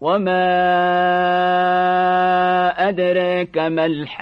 وما أدراك ما الحاقة